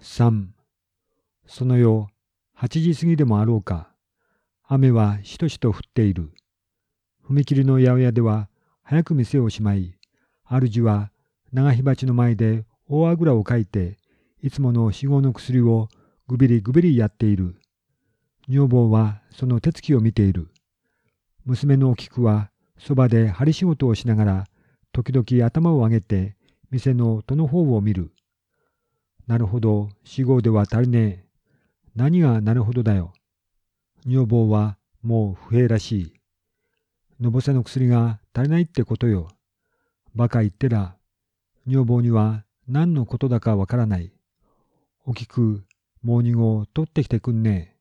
3その夜8時過ぎでもあろうか雨はしとしと降っている。踏切の八百屋では早く店をしまい主は長火鉢の前で大あぐらをかいていつもの死後の薬をぐびりぐびりやっている。女房はその手つきを見ている。娘の菊はそばで針仕事をしながら時々頭を上げて店の戸の方を見る。なるほど、死後では足りねえ。何がなるほどだよ。女房はもう不平らしい。のぼせの薬が足りないってことよ。バカ言ってら。女房には何のことだかわからない。おきく、モーニングを取ってきてくんねえ。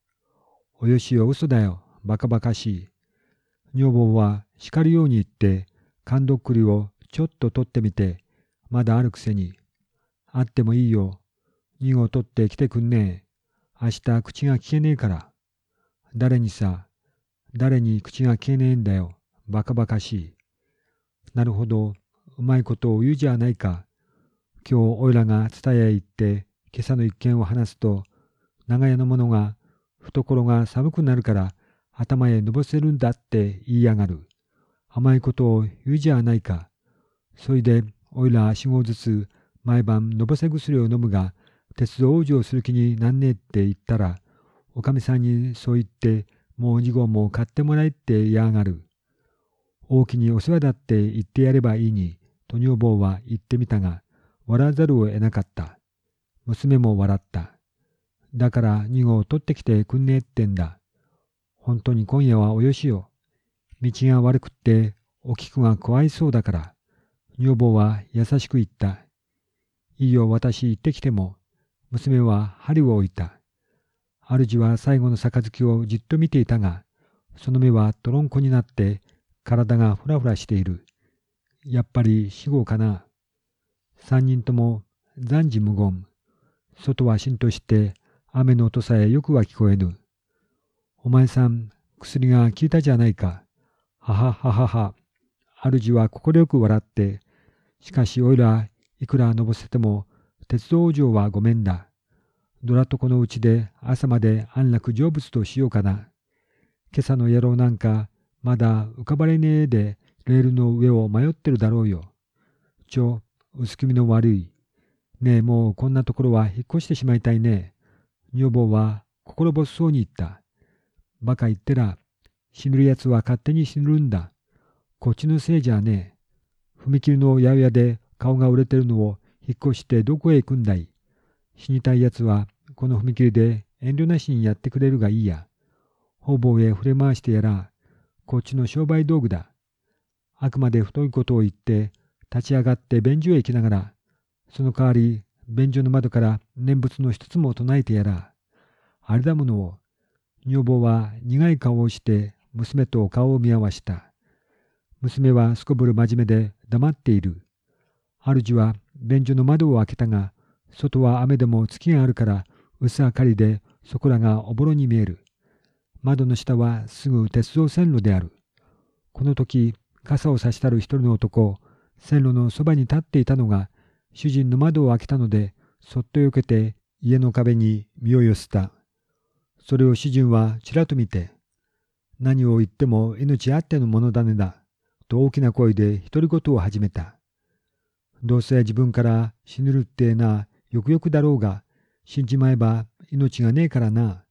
およしよ嘘だよ。バカバカしい。女房は叱るように言って、缶どっくりをちょっと取ってみて、まだあるくせに。あってもいいよ。二号取ってきてくんねえ。明日口が聞けねえから。誰にさ、誰に口が聞けねえんだよ。バカバカしい。なるほど、うまいことを言うじゃないか。今日おいらが伝えへ行って今朝の一件を話すと、長屋の者が懐が寒くなるから頭へのぼせるんだって言いやがる。甘いことを言うじゃないか。そいで、おいら四合ずつ毎晩のぼせ薬を飲むが、鉄道往生する気になんねえって言ったら、おかみさんにそう言って、もう二号も買ってもらえって言やがる。大きにお世話だって言ってやればいいに、と女房は言ってみたが、笑わざるを得なかった。娘も笑った。だから二号取ってきてくんねえってんだ。本当に今夜はおよしよ。道が悪くって、お菊が怖いそうだから。女房は優しく言った。いいよ、私行ってきても。娘は針を置いた。主は最後の杯をじっと見ていたが、その目はトロンコになって体がふらふらしている。やっぱり死後かな。三人とも残時無言。外はしんとして雨の音さえよくは聞こえぬ。お前さん、薬が効いたじゃないか。ははははは。主は快く笑って、しかしおいらいくらのぼせても鉄道上はごめんだ。ドラとこのうちで朝まで安楽成仏としようかな。今朝の野郎なんかまだ浮かばれねえでレールの上を迷ってるだろうよ。ちょ、薄気味の悪い。ねえもうこんなところは引っ越してしまいたいね。女房は心細そうに言った。バカ言ってら、死ぬやつは勝手に死ぬんだ。こっちのせいじゃねえ。踏切の八百屋で顔が売れてるのを引っ越してどこへ行くんだい?死にたい奴はこの踏切で遠慮なしにやってくれるがいいや。方々へ触れ回してやら、こっちの商売道具だ。あくまで太いことを言って立ち上がって便所へ行きながら、その代わり便所の窓から念仏の一つも唱えてやら。あれだものを、女房は苦い顔をして娘と顔を見合わした。娘はすこぶる真面目で黙っている。主は便所の窓を開けたが、外は雨でも月があるから薄明かりでそこらがおぼろに見える。窓の下はすぐ鉄道線路である。この時、傘を差したる一人の男、線路のそばに立っていたのが、主人の窓を開けたので、そっとよけて家の壁に身を寄せた。それを主人はちらと見て、何を言っても命あってのものだねだ。と大きな声で独り言を始めた。どうせ自分から死ぬるってえな、よくよくだろうが、死んじまえば命がねえからな。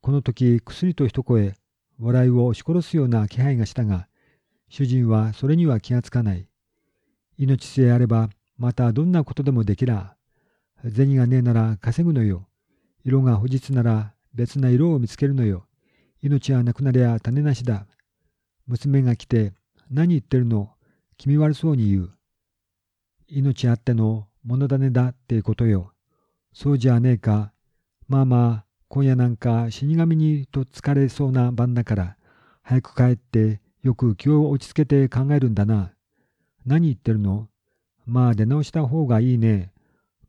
この時、薬と一声、笑いを押し殺すような気配がしたが、主人はそれには気がつかない。命さえあれば、またどんなことでもできら。銭がねえなら稼ぐのよ。色が不実なら別な色を見つけるのよ。命はなくなりゃ種なしだ。娘が来て、何言ってるの？気味悪そうに言う。命あっての物種だってことよ。そうじゃねえか。まあまあ、今夜なんか死神にと疲れそうな晩だから、早く帰ってよく気を落ち着けて考えるんだな。何言ってるの？まあ出直した方がいいね。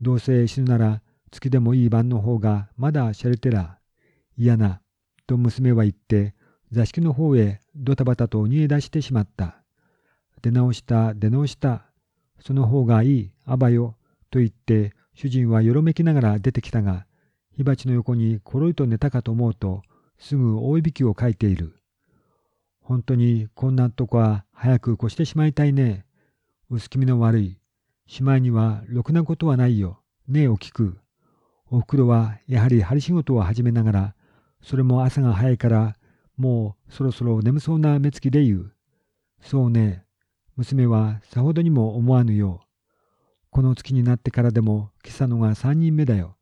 どうせ死ぬなら月でもいい晩の方がまだしゃれてら。嫌な。と娘は言って座敷の方へドタバタと逃げ出してしまった。出直した、出直した。その方がいい、あばよ。と言って、主人はよろめきながら出てきたが、火鉢の横にころりと寝たかと思うと、すぐ大いびきをかいている。本当にこんなとこは早く越してしまいたいね。薄気味の悪い。しまいにはろくなことはないよ。ねえお聞く。おふくろはやはり針仕事を始めながら、それも朝が早いから、もうそろそろ眠そうな目つきで言う。そうね。娘はさほどにも思わぬよう。この月になってからでも今朝のが三人目だよ。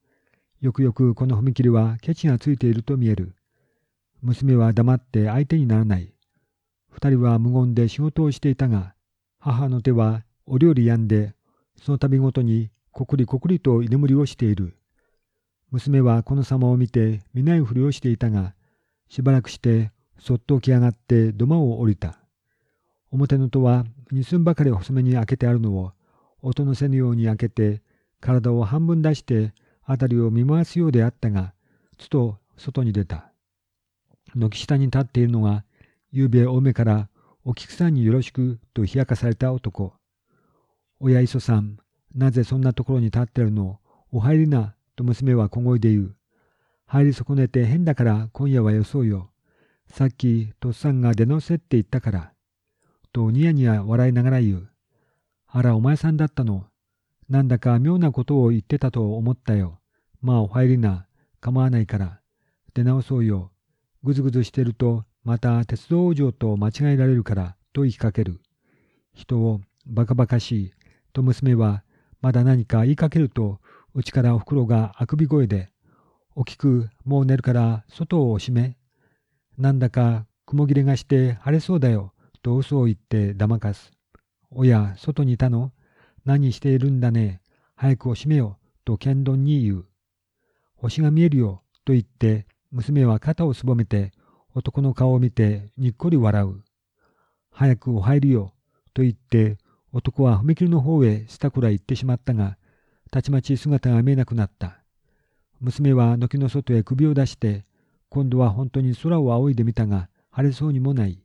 よくよくこの踏切はケチがついていると見える。娘は黙って相手にならない。二人は無言で仕事をしていたが、母の手はお料理やんで、その度ごとにこくりこくりと居眠りをしている。娘はこの様を見て見ないふりをしていたが、しばらくしてそっと起き上がって土間を降りた。表の戸は二寸ばかり細めに開けてあるのを、音のせぬように開けて、体を半分出して辺りを見回すようであったが、つと外に出た。軒下に立っているのが、ゆうべお梅からお菊さんによろしくと冷やかされた男。親磯さん、なぜそんなところに立ってるの？お入りな、と娘は小声で言う。入り損ねて変だから今夜はよそうよ。さっきとっさんが出直せって言ったから。とニヤニヤ笑いながら言う。あらお前さんだったの。なんだか妙なことを言ってたと思ったよ。まあお入りな。構わないから。出直そうよ。ぐずぐずしてるとまた鉄道往生と間違えられるからと言いかける。人をバカバカしいと娘はまだ何か言いかけるとうちからおふくろがあくび声で、おきくもう寝るから外を閉め。なんだか雲切れがして晴れそうだよ、と嘘を言ってだまかす。おや、外にいたの？何しているんだね？早くお閉めよ、と剣丼に言う。星が見えるよ、と言って、娘は肩をすぼめて、男の顔を見てにっこり笑う。早くお入りよ、と言って、男は踏切の方へしたくらい行ってしまったが、たちまち姿が見えなくなった。娘は軒の外へ首を出して、今度は本当に空を仰いでみたが、晴れそうにもない。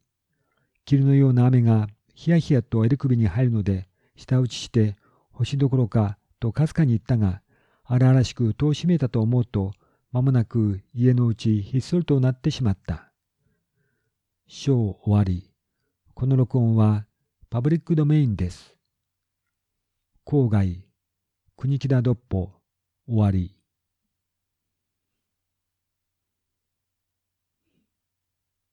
霧のような雨がひやひやと襟首に入るので、舌打ちして、星どころか、とかすかに言ったが、荒々しく戸を閉めたと思うと、間もなく家のうちひっそりとなってしまった。章終わり。この録音はパブリックドメインです。郊外国木田独歩終わり